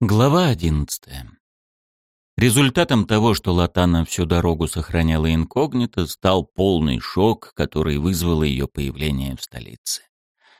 Глава одиннадцатая. Результатом того, что Латана всю дорогу сохраняла инкогнито, стал полный шок, который вызвало ее появление в столице.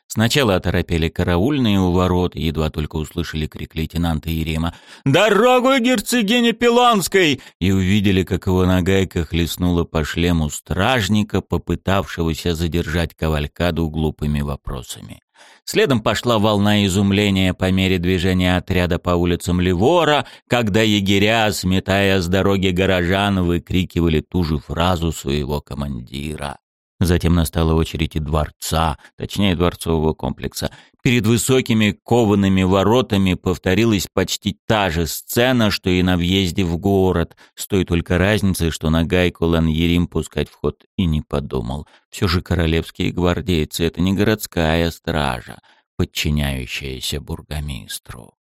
Сначала оторопели караульные у ворот, едва только услышали крик лейтенанта Ерема «Дорогу герцогине Пилонской!» и увидели, как его нагайка хлестнула по шлему стражника, попытавшегося задержать кавалькаду глупыми вопросами. Следом пошла волна изумления по мере движения отряда по улицам Ливора, когда егеря, сметая с дороги горожан, выкрикивали ту же фразу своего командира. Затем настала очередь и дворца, точнее дворцового комплекса. Перед высокими коваными воротами повторилась почти та же сцена, что и на въезде в город, с той только разницей, что на гайку Ланьерим пускать вход и не подумал. Все же королевские гвардейцы — это не городская стража, подчиняющаяся бургомистру.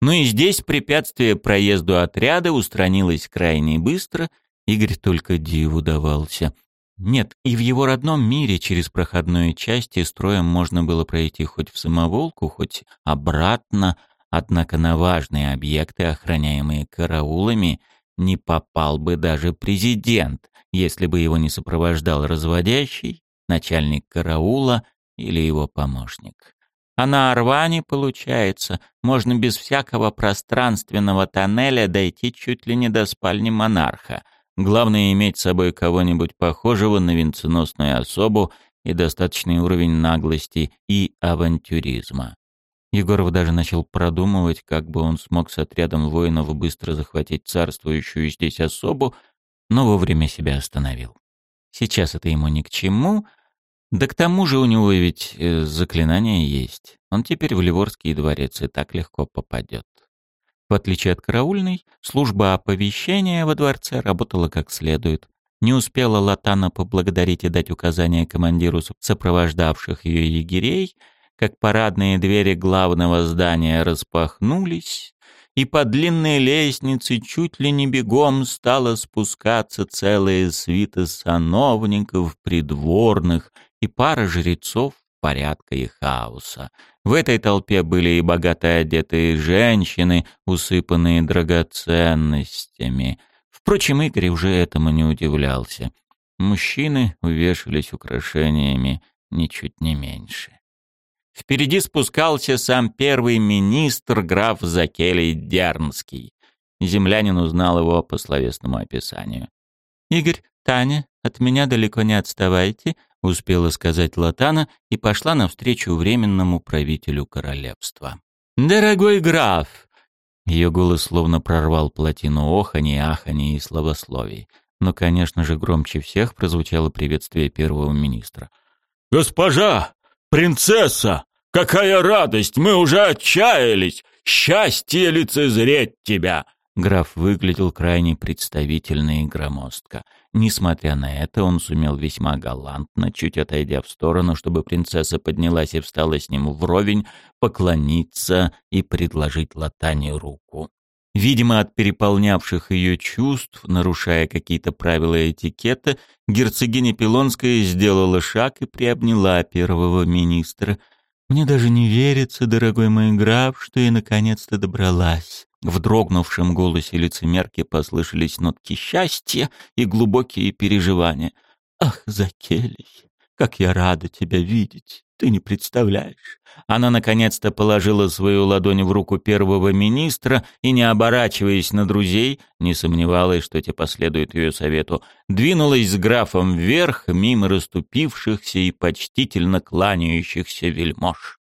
Ну и здесь препятствие проезду отряда устранилось крайне быстро, Игорь только диву давался — нет, и в его родном мире через проходную часть и строем можно было пройти хоть в самоволку, хоть обратно, однако на важные объекты, охраняемые караулами, не попал бы даже президент, если бы его не сопровождал разводящий, начальник караула или его помощник. А на Арване, получается, можно без всякого пространственного тоннеля дойти чуть ли не до спальни монарха — Главное иметь с собой кого-нибудь похожего на венценосную особу и достаточный уровень наглости и авантюризма. Егоров даже начал продумывать, как бы он смог с отрядом воинов быстро захватить царствующую здесь особу, но вовремя себя остановил. Сейчас это ему ни к чему, да к тому же у него ведь э, заклинание есть. Он теперь в Ливорский дворец и так легко попадет. В отличие от караульной, служба оповещения во дворце работала как следует. Не успела Латана поблагодарить и дать указания командиру сопровождавших ее егерей, как парадные двери главного здания распахнулись, и по длинной лестнице чуть ли не бегом стала спускаться целая свита сановников, придворных и пара жрецов порядка и хаоса. В этой толпе были и богато одетые женщины, усыпанные драгоценностями. Впрочем, Игорь уже этому не удивлялся. Мужчины увешались украшениями ничуть не меньше. Впереди спускался сам первый министр граф Закелий Дернский. Землянин узнал его по словесному описанию. «Игорь, Таня, от меня далеко не отставайте», — успела сказать Латана и пошла навстречу временному правителю королевства. «Дорогой граф!» Ее голос словно прорвал плотину охани, ахани и словословий. Но, конечно же, громче всех прозвучало приветствие первого министра. «Госпожа! Принцесса! Какая радость! Мы уже отчаялись! Счастье лицезреть тебя!» Граф выглядел крайне представительно и громоздко. Несмотря на это, он сумел весьма галантно, чуть отойдя в сторону, чтобы принцесса поднялась и встала с ним вровень, поклониться и предложить Латане руку. Видимо, от переполнявших ее чувств, нарушая какие-то правила этикета, герцогиня Пилонская сделала шаг и приобняла первого министра. «Мне даже не верится, дорогой мой граф, что я наконец-то добралась. В дрогнувшем голосе лицемерки послышались нотки счастья и глубокие переживания. «Ах, Закелий, как я рада тебя видеть! Ты не представляешь!» Она наконец-то положила свою ладонь в руку первого министра и, не оборачиваясь на друзей, не сомневалась, что те последуют ее совету, двинулась с графом вверх, мимо расступившихся и почтительно кланяющихся вельмож.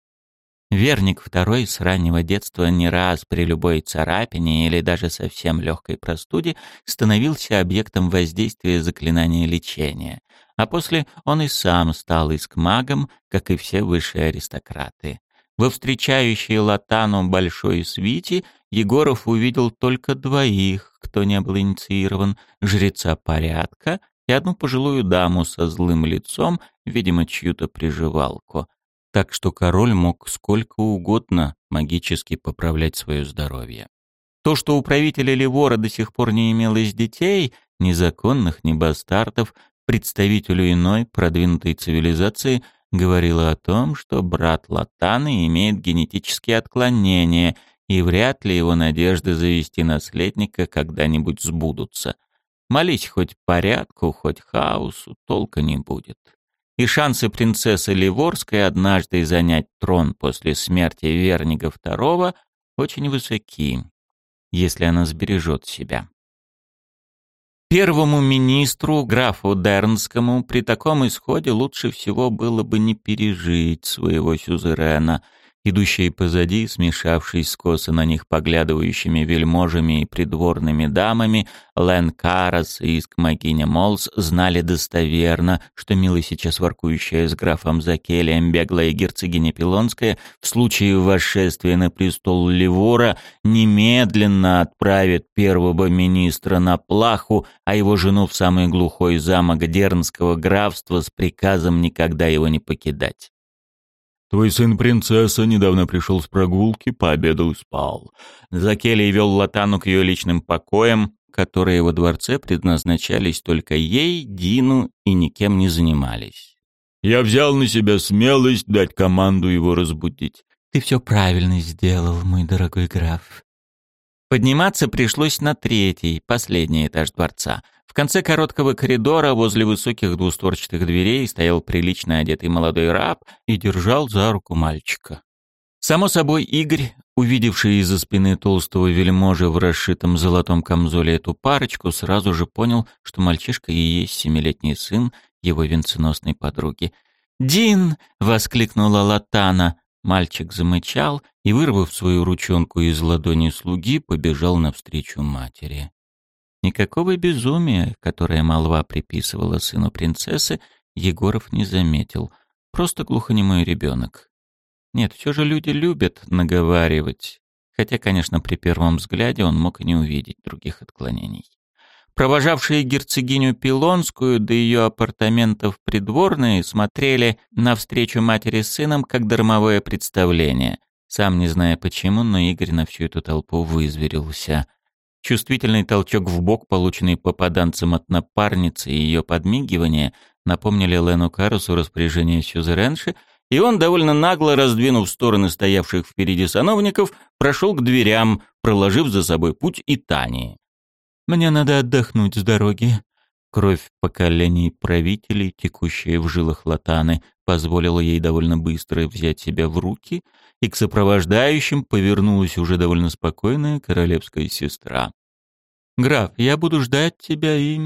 Верник второй с раннего детства не раз при любой царапине или даже совсем легкой простуде становился объектом воздействия заклинания лечения, а после он и сам стал искмагом, как и все высшие аристократы. Во встречающей Латану большой свите Егоров увидел только двоих, кто не был инициирован, жреца порядка и одну пожилую даму со злым лицом, видимо, чью-то приживалку — так что король мог сколько угодно магически поправлять свое здоровье. То, что у правителя Ливора до сих пор не имелось детей, ни законных, ни бастартов, представителю иной продвинутой цивилизации, говорило о том, что брат Латаны имеет генетические отклонения, и вряд ли его надежды завести наследника когда-нибудь сбудутся. Молись хоть порядку, хоть хаосу, толка не будет. И шансы принцессы Ливорской однажды занять трон после смерти Вернига II очень высоки, если она сбережет себя. Первому министру, графу Дернскому, при таком исходе лучше всего было бы не пережить своего сюзерена — Идущие позади, смешавшись с косо на них поглядывающими вельможами и придворными дамами, Лен Карас и Искмагиня Молс знали достоверно, что мило сейчас воркующая с графом Закелием беглая герцогиня Пилонская в случае восшествия на престол Ливора немедленно отправит первого министра на плаху, а его жену в самый глухой замок Дернского графства с приказом никогда его не покидать. Твой сын принцесса недавно пришел с прогулки, пообедал и спал. Закелий вел Латану к ее личным покоям, которые во дворце предназначались только ей, Дину и никем не занимались. Я взял на себя смелость дать команду его разбудить. Ты все правильно сделал, мой дорогой граф. Подниматься пришлось на третий, последний этаж дворца. В конце короткого коридора возле высоких двустворчатых дверей стоял прилично одетый молодой раб и держал за руку мальчика. Само собой, Игорь, увидевший из-за спины толстого вельможи в расшитом золотом камзоле эту парочку, сразу же понял, что мальчишка и есть семилетний сын его венценосной подруги. «Дин!» — воскликнула Латана. Мальчик замычал и, вырвав свою ручонку из ладони слуги, побежал навстречу матери. Никакого безумия, которое молва приписывала сыну принцессы, Егоров не заметил. Просто глухонемой ребенок. Нет, все же люди любят наговаривать. Хотя, конечно, при первом взгляде он мог и не увидеть других отклонений. Провожавшие герцогиню Пилонскую до ее апартаментов придворные смотрели на встречу матери с сыном как дармовое представление. Сам не зная почему, но Игорь на всю эту толпу вызверился — Чувствительный толчок в бок, полученный попаданцем от напарницы и ее подмигивание, напомнили Лену Карусу распоряжение сюзеренши, и он, довольно нагло раздвинув стороны стоявших впереди сановников, прошел к дверям, проложив за собой путь и Тани. «Мне надо отдохнуть с дороги». Кровь поколений правителей, текущая в жилах Латаны, позволила ей довольно быстро взять себя в руки — и к сопровождающим повернулась уже довольно спокойная королевская сестра. «Граф, я буду ждать тебя и...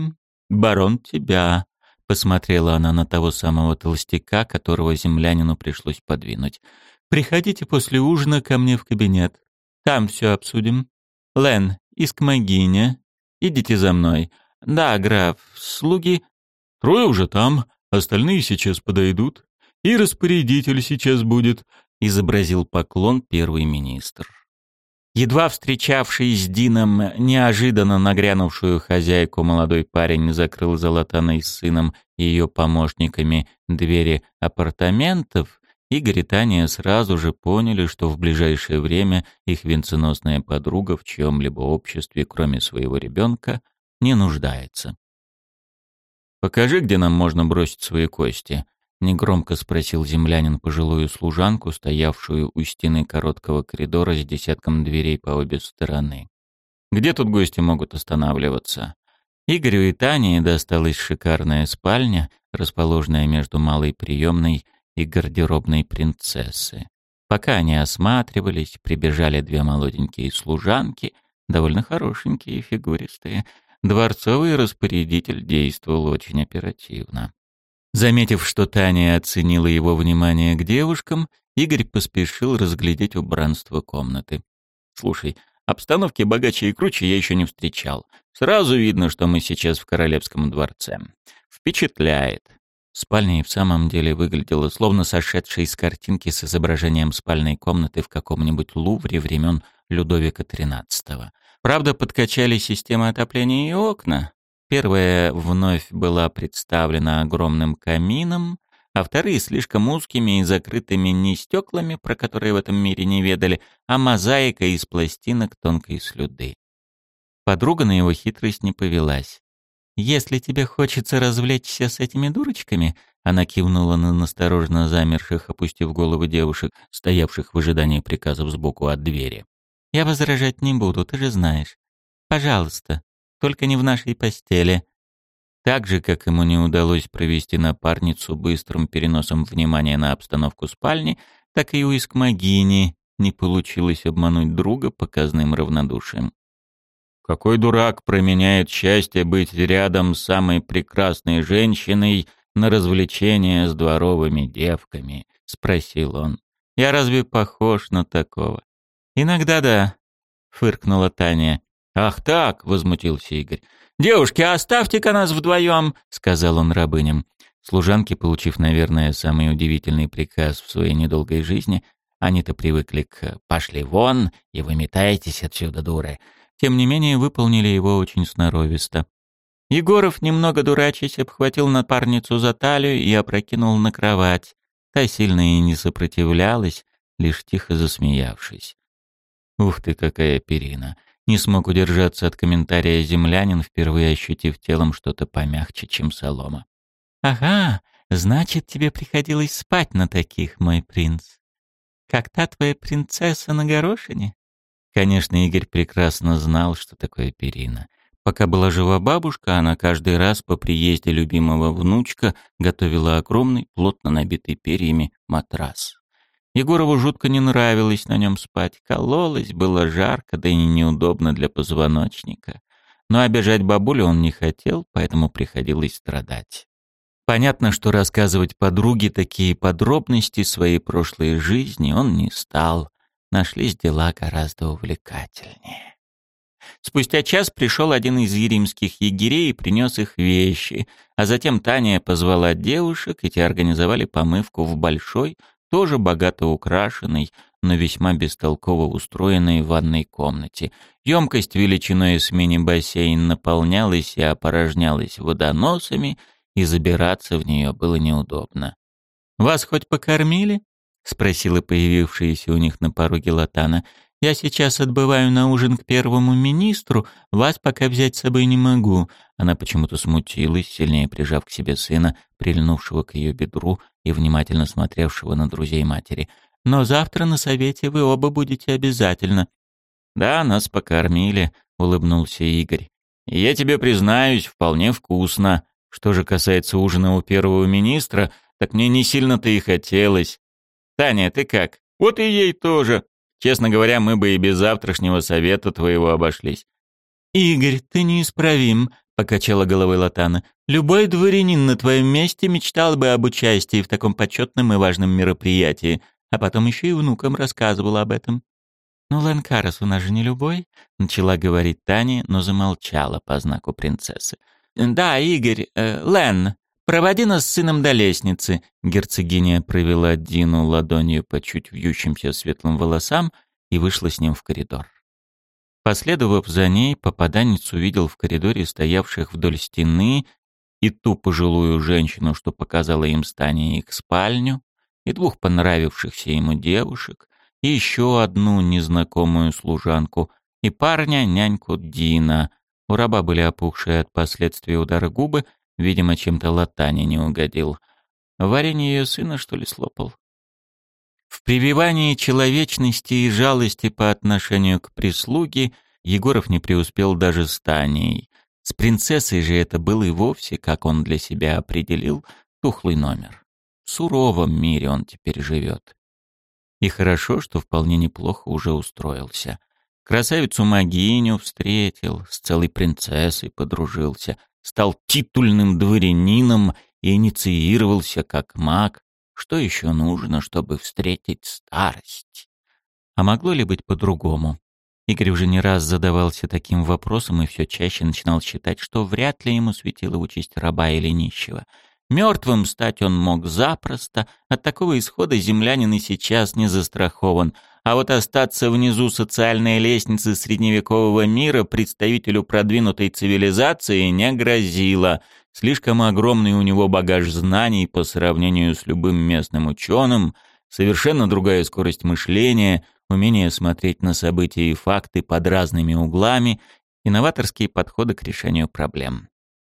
барон тебя», — посмотрела она на того самого толстяка, которого землянину пришлось подвинуть. «Приходите после ужина ко мне в кабинет. Там все обсудим. Лен, искмогиня, идите за мной. Да, граф, слуги...» «Трое уже там, остальные сейчас подойдут. И распорядитель сейчас будет изобразил поклон первый министр. Едва встречавший с Дином неожиданно нагрянувшую хозяйку, молодой парень закрыл Золотаной с сыном и ее помощниками двери апартаментов, Игорь и Таня сразу же поняли, что в ближайшее время их венценосная подруга в чьем-либо обществе, кроме своего ребенка, не нуждается. «Покажи, где нам можно бросить свои кости», Негромко спросил землянин пожилую служанку, стоявшую у стены короткого коридора с десятком дверей по обе стороны. «Где тут гости могут останавливаться?» Игорю и Тане досталась шикарная спальня, расположенная между малой приемной и гардеробной принцессы. Пока они осматривались, прибежали две молоденькие служанки, довольно хорошенькие и фигуристые. Дворцовый распорядитель действовал очень оперативно. Заметив, что Таня оценила его внимание к девушкам, Игорь поспешил разглядеть убранство комнаты. «Слушай, обстановки богаче и круче я еще не встречал. Сразу видно, что мы сейчас в королевском дворце. Впечатляет». Спальня и в самом деле выглядела словно сошедшая из картинки с изображением спальной комнаты в каком-нибудь Лувре времен Людовика XIII. Правда, подкачали системы отопления и окна, Первая вновь была представлена огромным камином, а вторые слишком узкими и закрытыми не стеклами, про которые в этом мире не ведали, а мозаикой из пластинок тонкой слюды. Подруга на его хитрость не повелась. «Если тебе хочется развлечься с этими дурочками», она кивнула на насторожно замерших, опустив головы девушек, стоявших в ожидании приказов сбоку от двери. Я возражать не буду, ты же знаешь. Пожалуйста, только не в нашей постели». Так же, как ему не удалось провести напарницу быстрым переносом внимания на обстановку спальни, так и у Искмогини не получилось обмануть друга показным равнодушием. Какой дурак променяет счастье быть рядом с самой прекрасной женщиной на развлечение с дворовыми девками? — спросил он. «Я разве похож на такого?» «Иногда да», — фыркнула Таня. «Ах так!» — возмутился Игорь. «Девушки, оставьте-ка нас вдвоем!» — сказал он рабыням. Служанки, получив, наверное, самый удивительный приказ в своей недолгой жизни, они-то привыкли к «пошли вон и выметайтесь отсюда, дуры», тем не менее выполнили его очень сноровисто. Егоров, немного дурачась, обхватил напарницу за талию и опрокинул на кровать. Та сильно и не сопротивлялась, лишь тихо засмеявшись. «Ух ты, какая перина!» Не смог удержаться от комментария землянин, впервые ощутив телом что-то помягче, чем солома. «Ага, значит, тебе приходилось спать на таких, мой принц. Как та твоя принцесса на горошине?» Конечно, Игорь прекрасно знал, что такое перина. Пока была жива бабушка, она каждый раз по приезде любимого внучка готовила огромный, плотно набитый перьями матрас. Егорову жутко не нравилось на нем спать. Кололось, было жарко, да и неудобно для позвоночника. Но обижать бабулю он не хотел, поэтому приходилось страдать. Понятно, что рассказывать подруге такие подробности своей прошлой жизни он не стал нашлись дела гораздо увлекательнее. Спустя час пришел один из еримских егерей и принес их вещи, а затем Таня позвала девушек, и те организовали помывку в большой, тоже богато украшенной, но весьма бестолково устроенной ванной комнате. Емкость величиной с мини-бассейн наполнялась и опорожнялась водоносами, и забираться в нее было неудобно. «Вас хоть покормили?» — спросила появившаяся у них на пороге Латана. «Я сейчас отбываю на ужин к первому министру, вас пока взять с собой не могу». Она почему-то смутилась, сильнее прижав к себе сына, прильнувшего к ее бедру и внимательно смотревшего на друзей матери. «Но завтра на совете вы оба будете обязательно». «Да, нас покормили», — улыбнулся Игорь. «Я тебе признаюсь, вполне вкусно. Что же касается ужина у первого министра, так мне не сильно-то и хотелось. Таня, ты как? Вот и ей тоже. Честно говоря, мы бы и без завтрашнего совета твоего обошлись. Игорь, ты неисправим, покачала головой Латана. Любой дворянин на твоем месте мечтал бы об участии в таком почетном и важном мероприятии, а потом еще и внукам рассказывал об этом. «Ну, Ланкарас у нас же не любой», — начала говорить Таня, но замолчала по знаку принцессы. «Да, Игорь, э, Лен, «Проводи нас с сыном до лестницы», — герцогиня провела Дину ладонью по чуть вьющимся светлым волосам и вышла с ним в коридор. Последовав за ней, попаданец увидел в коридоре стоявших вдоль стены и ту пожилую женщину, что показала им стане их спальню, и двух понравившихся ему девушек, и еще одну незнакомую служанку, и парня, няньку Дина. У раба были опухшие от последствий удара губы, Видимо, чем-то латане не угодил. Варенье ее сына, что ли, слопал? В прививании человечности и жалости по отношению к прислуге Егоров не преуспел даже с Таней. С принцессой же это был и вовсе, как он для себя определил, тухлый номер. В суровом мире он теперь живет. И хорошо, что вполне неплохо уже устроился. Красавицу Магиню встретил, с целой принцессой подружился, стал титульным дворянином и инициировался как маг. Что еще нужно, чтобы встретить старость? А могло ли быть по-другому? Игорь уже не раз задавался таким вопросом и все чаще начинал считать, что вряд ли ему светила участь раба или нищего. Мертвым стать он мог запросто, от такого исхода землянин и сейчас не застрахован, а вот остаться внизу социальной лестницы средневекового мира представителю продвинутой цивилизации не грозило. Слишком огромный у него багаж знаний по сравнению с любым местным ученым, совершенно другая скорость мышления, умение смотреть на события и факты под разными углами, инноваторские подходы к решению проблем.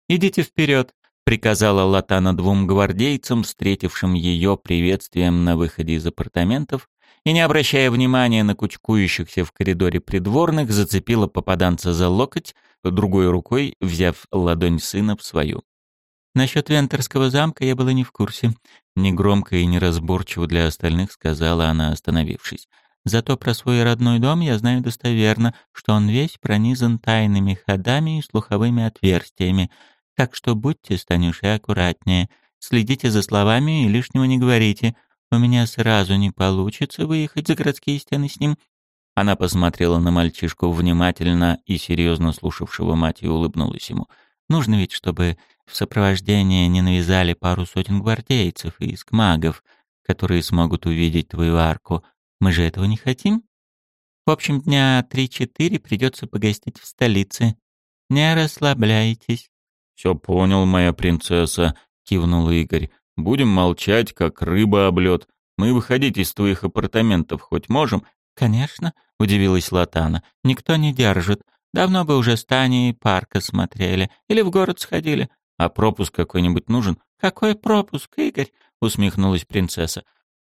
«Идите вперед», — приказала Латана двум гвардейцам, встретившим ее приветствием на выходе из апартаментов, и, не обращая внимания на кучкующихся в коридоре придворных, зацепила попаданца за локоть, другой рукой взяв ладонь сына в свою. Насчет Вентерского замка я была не в курсе. Негромко и неразборчиво для остальных сказала она, остановившись. Зато про свой родной дом я знаю достоверно, что он весь пронизан тайными ходами и слуховыми отверстиями. Так что будьте, Станюши, аккуратнее. Следите за словами и лишнего не говорите. У меня сразу не получится выехать за городские стены с ним. Она посмотрела на мальчишку внимательно и серьезно слушавшего мать и улыбнулась ему. Нужно ведь, чтобы в сопровождении не навязали пару сотен гвардейцев и искмагов, которые смогут увидеть твою арку. Мы же этого не хотим. В общем, дня три-четыре придется погостить в столице. Не расслабляйтесь. «Все понял, моя принцесса», — кивнул Игорь. «Будем молчать, как рыба об лед. Мы выходить из твоих апартаментов хоть можем?» «Конечно», — удивилась Латана. «Никто не держит. Давно бы уже стани и парка смотрели. Или в город сходили. А пропуск какой-нибудь нужен? Какой пропуск, Игорь? Усмехнулась принцесса.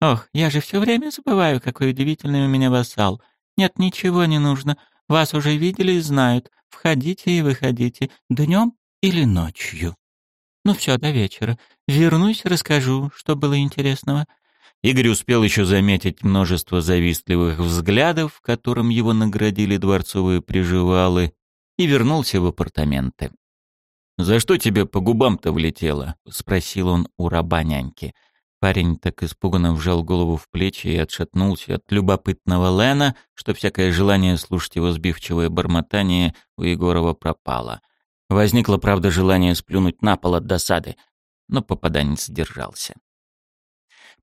Ох, я же все время забываю, какой удивительный у меня вассал. Нет, ничего не нужно. Вас уже видели и знают. Входите и выходите. Днем или ночью. Ну все, до вечера. Вернусь, расскажу, что было интересного. Игорь успел еще заметить множество завистливых взглядов, которым его наградили дворцовые приживалы, и вернулся в апартаменты. «За что тебе по губам-то влетело?» — спросил он у раба няньки. Парень так испуганно вжал голову в плечи и отшатнулся от любопытного Лена, что всякое желание слушать его сбивчивое бормотание у Егорова пропало. Возникло, правда, желание сплюнуть на пол от досады, но попаданец держался.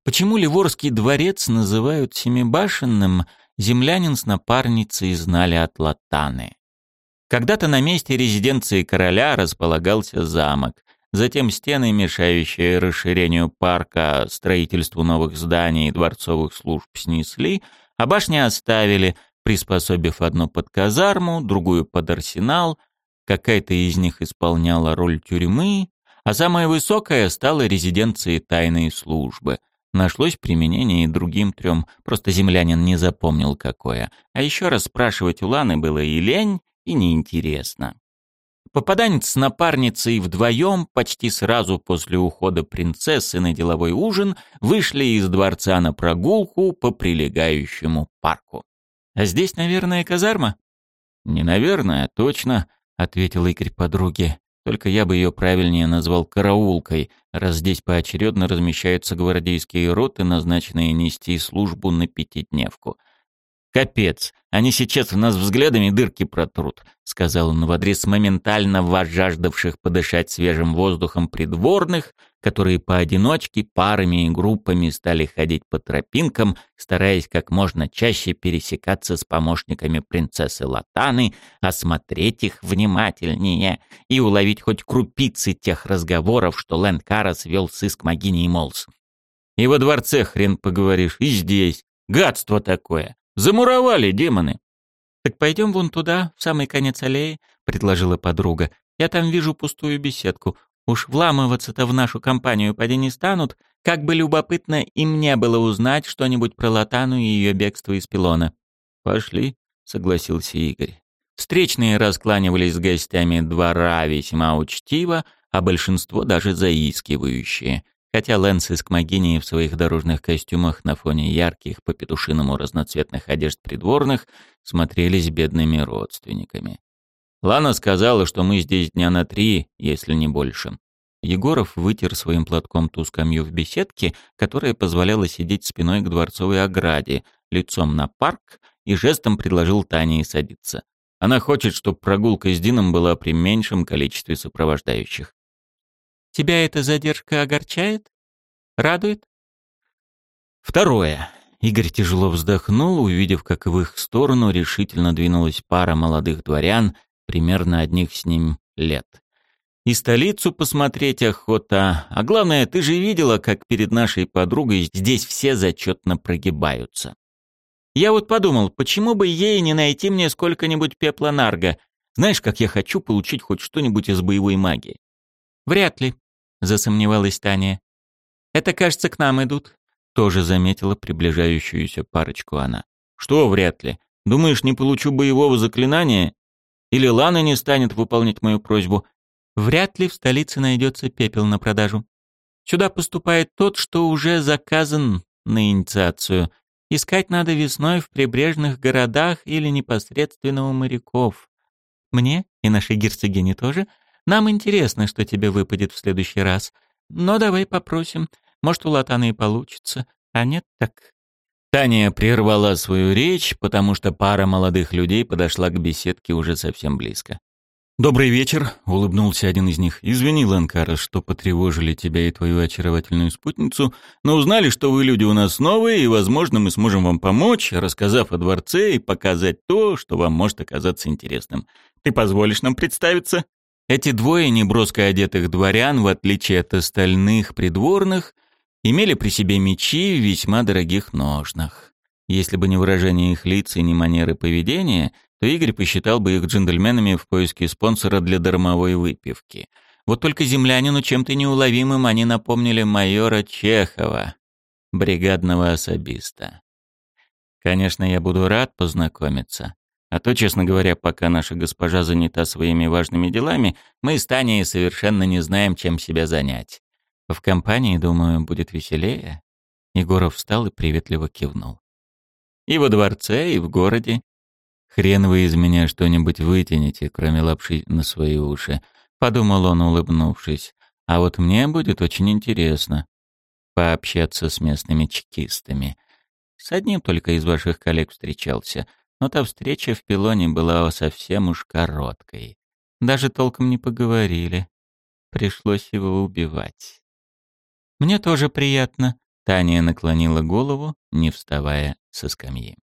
Почему Ливорский дворец называют Семибашенным, землянин с напарницей знали от Латаны. Когда-то на месте резиденции короля располагался замок, затем стены, мешающие расширению парка, строительству новых зданий и дворцовых служб снесли, а башни оставили, приспособив одну под казарму, другую под арсенал, какая-то из них исполняла роль тюрьмы, а самая высокая стала резиденцией тайной службы — Нашлось применение и другим трем, просто землянин не запомнил какое. А еще раз спрашивать у Ланы было и лень, и неинтересно. Попаданец с напарницей вдвоем почти сразу после ухода принцессы на деловой ужин вышли из дворца на прогулку по прилегающему парку. «А здесь, наверное, казарма?» «Не наверное, а точно», — ответил Игорь подруге. Только я бы ее правильнее назвал караулкой, раз здесь поочередно размещаются гвардейские роты, назначенные нести службу на пятидневку. «Капец, они сейчас в нас взглядами дырки протрут», — сказал он в адрес моментально возжаждавших подышать свежим воздухом придворных, которые поодиночке, парами и группами стали ходить по тропинкам, стараясь как можно чаще пересекаться с помощниками принцессы Латаны, осмотреть их внимательнее и уловить хоть крупицы тех разговоров, что Лэнд Карас вел с Искмогиней Молс. «И во дворце хрен поговоришь, и здесь. Гадство такое!» Замуровали демоны. Так пойдем вон туда, в самый конец аллеи, предложила подруга. Я там вижу пустую беседку. Уж вламываться-то в нашу компанию поди не станут, как бы любопытно им не было узнать что-нибудь про Латану и ее бегство из пилона. Пошли, согласился Игорь. Встречные раскланивались с гостями двора весьма учтиво, а большинство даже заискивающие хотя Лэнс и Скмогини в своих дорожных костюмах на фоне ярких по петушиному разноцветных одежд придворных смотрелись бедными родственниками. Лана сказала, что мы здесь дня на три, если не больше. Егоров вытер своим платком ту скамью в беседке, которая позволяла сидеть спиной к дворцовой ограде, лицом на парк, и жестом предложил Тане садиться. Она хочет, чтобы прогулка с Дином была при меньшем количестве сопровождающих. Тебя эта задержка огорчает? Радует? Второе. Игорь тяжело вздохнул, увидев, как в их сторону решительно двинулась пара молодых дворян, примерно одних с ним лет. И столицу посмотреть охота. А главное, ты же видела, как перед нашей подругой здесь все зачетно прогибаются. Я вот подумал, почему бы ей не найти мне сколько-нибудь пепла нарга? Знаешь, как я хочу получить хоть что-нибудь из боевой магии? Вряд ли, засомневалась Таня. Это, кажется, к нам идут. Тоже заметила приближающуюся парочку она. «Что вряд ли? Думаешь, не получу боевого заклинания? Или Лана не станет выполнять мою просьбу?» «Вряд ли в столице найдется пепел на продажу. Сюда поступает тот, что уже заказан на инициацию. Искать надо весной в прибрежных городах или непосредственно у моряков. Мне и нашей герцогине тоже. Нам интересно, что тебе выпадет в следующий раз. Но давай попросим. Может, у Латаны и получится. А нет, так...» Таня прервала свою речь, потому что пара молодых людей подошла к беседке уже совсем близко. «Добрый вечер», — улыбнулся один из них. «Извини, Ланкара, что потревожили тебя и твою очаровательную спутницу, но узнали, что вы люди у нас новые, и, возможно, мы сможем вам помочь, рассказав о дворце и показать то, что вам может оказаться интересным. Ты позволишь нам представиться?» Эти двое неброско одетых дворян, в отличие от остальных придворных, имели при себе мечи в весьма дорогих ножнах. Если бы не выражение их лиц и не манеры поведения, то Игорь посчитал бы их джентльменами в поиске спонсора для дармовой выпивки. Вот только землянину чем-то неуловимым они напомнили майора Чехова, бригадного особиста. Конечно, я буду рад познакомиться. А то, честно говоря, пока наша госпожа занята своими важными делами, мы с Таней совершенно не знаем, чем себя занять. В компании, думаю, будет веселее. Егоров встал и приветливо кивнул. И во дворце, и в городе Хрен вы из меня что-нибудь вытянете, кроме лапши на свои уши, подумал он, улыбнувшись. А вот мне будет очень интересно пообщаться с местными чекистами. С одним только из ваших коллег встречался, но та встреча в пилоне была совсем уж короткой. Даже толком не поговорили. Пришлось его убивать. Мне тоже приятно. Таня наклонила голову, не вставая со скамьи.